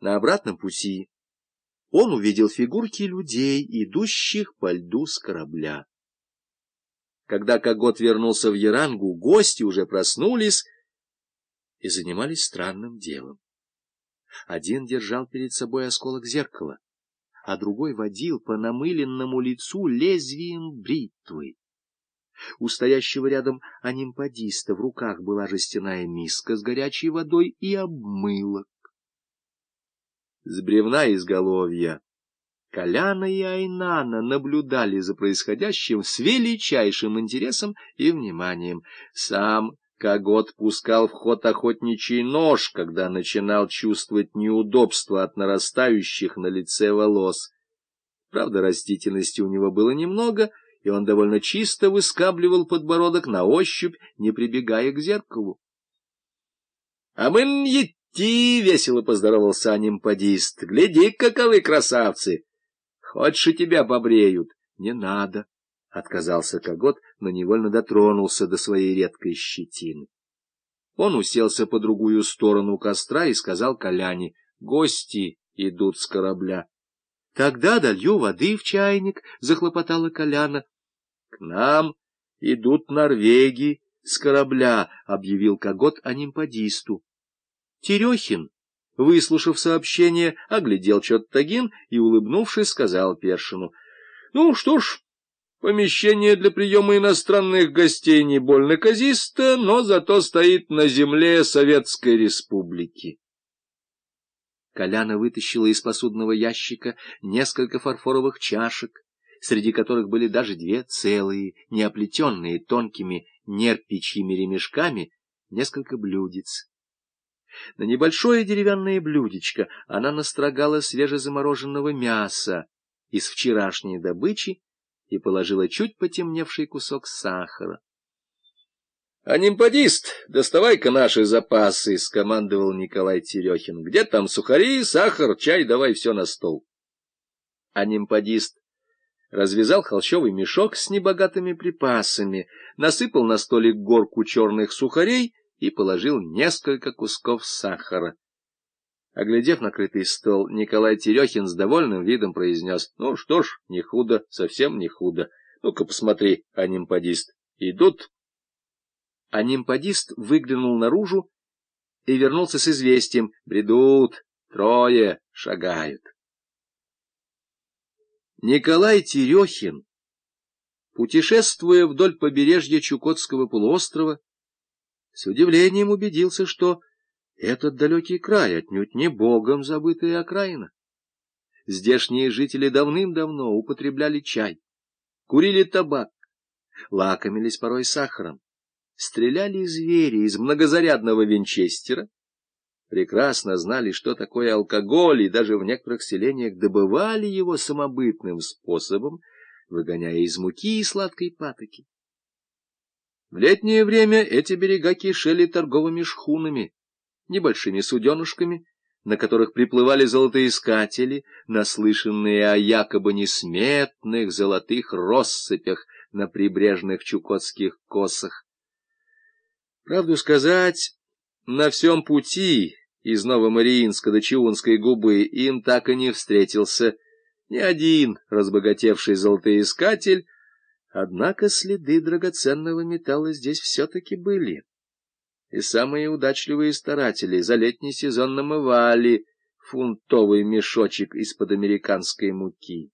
На обратном пути он увидел фигурки людей, идущих по льду с корабля. Когда Когот вернулся в Ярангу, гости уже проснулись и занимались странным делом. Один держал перед собой осколок зеркала, а другой водил по намыленному лицу лезвием бритвы. У стоящего рядом анимпадиста в руках была жестяная миска с горячей водой и обмылок. С бревна изголовья Коляна и Айнана наблюдали за происходящим с величайшим интересом и вниманием. Сам Когот пускал в ход охотничий нож, когда начинал чувствовать неудобство от нарастающих на лице волос. Правда, растительности у него было немного, и он довольно чисто выскабливал подбородок на ощупь, не прибегая к зеркалу. — А мы идти, — весело поздоровался анимпадист. — Гляди, каковы красавцы! Хочешь, и тебя побреют? — Не надо, — отказался Когот, но невольно дотронулся до своей редкой щетины. Он уселся по другую сторону костра и сказал Коляне, — Гости идут с корабля. — Тогда долью воды в чайник, — захлопотала Коляна. — К нам идут норвеги с корабля, — объявил Когот анимпадисту. Терехин, выслушав сообщение, оглядел Чоттагин и, улыбнувшись, сказал Першину, — Ну что ж, помещение для приема иностранных гостей не больно казисто, но зато стоит на земле Советской Республики. Коляна вытащила из посудного ящика несколько фарфоровых чашек, среди которых были даже две целые, не оплетенные тонкими нерпичьими ремешками, несколько блюдец. На небольшое деревянное блюдечко она настрогала свежезамороженного мяса из вчерашней добычи и положила чуть потемневший кусок сахара. — Анимпадист, доставай-ка наши запасы, — скомандовал Николай Терехин. — Где там сухари, сахар, чай, давай все на стол. Анимпадист развязал холщовый мешок с небогатыми припасами, насыпал на столик горку черных сухарей и положил несколько кусков сахара. Оглядев накрытый стол, Николай Терехин с довольным видом произнес, — Ну что ж, не худо, совсем не худо. Ну-ка посмотри, анимпадист. Идут а нимпадист выглянул наружу и вернулся с известием. Бредут, трое шагают. Николай Терехин, путешествуя вдоль побережья Чукотского полуострова, с удивлением убедился, что этот далекий край отнюдь не богом забытая окраина. Здешние жители давным-давно употребляли чай, курили табак, лакомились порой сахаром стреляли звери из многозарядного винчестера, прекрасно знали, что такое алкоголь, и даже в некоторых селениях добывали его самобытным способом, выгоняя из муки и сладкой патоки. В летнее время эти берега кишели торговыми шхунами, небольшими суденушками, на которых приплывали золотоискатели, наслышанные о якобы несметных золотых россыпях на прибрежных чукотских косах. Правду сказать, на всем пути из Новомариинска до Чиунской губы им так и не встретился ни один разбогатевший золотоискатель, однако следы драгоценного металла здесь все-таки были. И самые удачливые старатели за летний сезон намывали фунтовый мешочек из-под американской муки.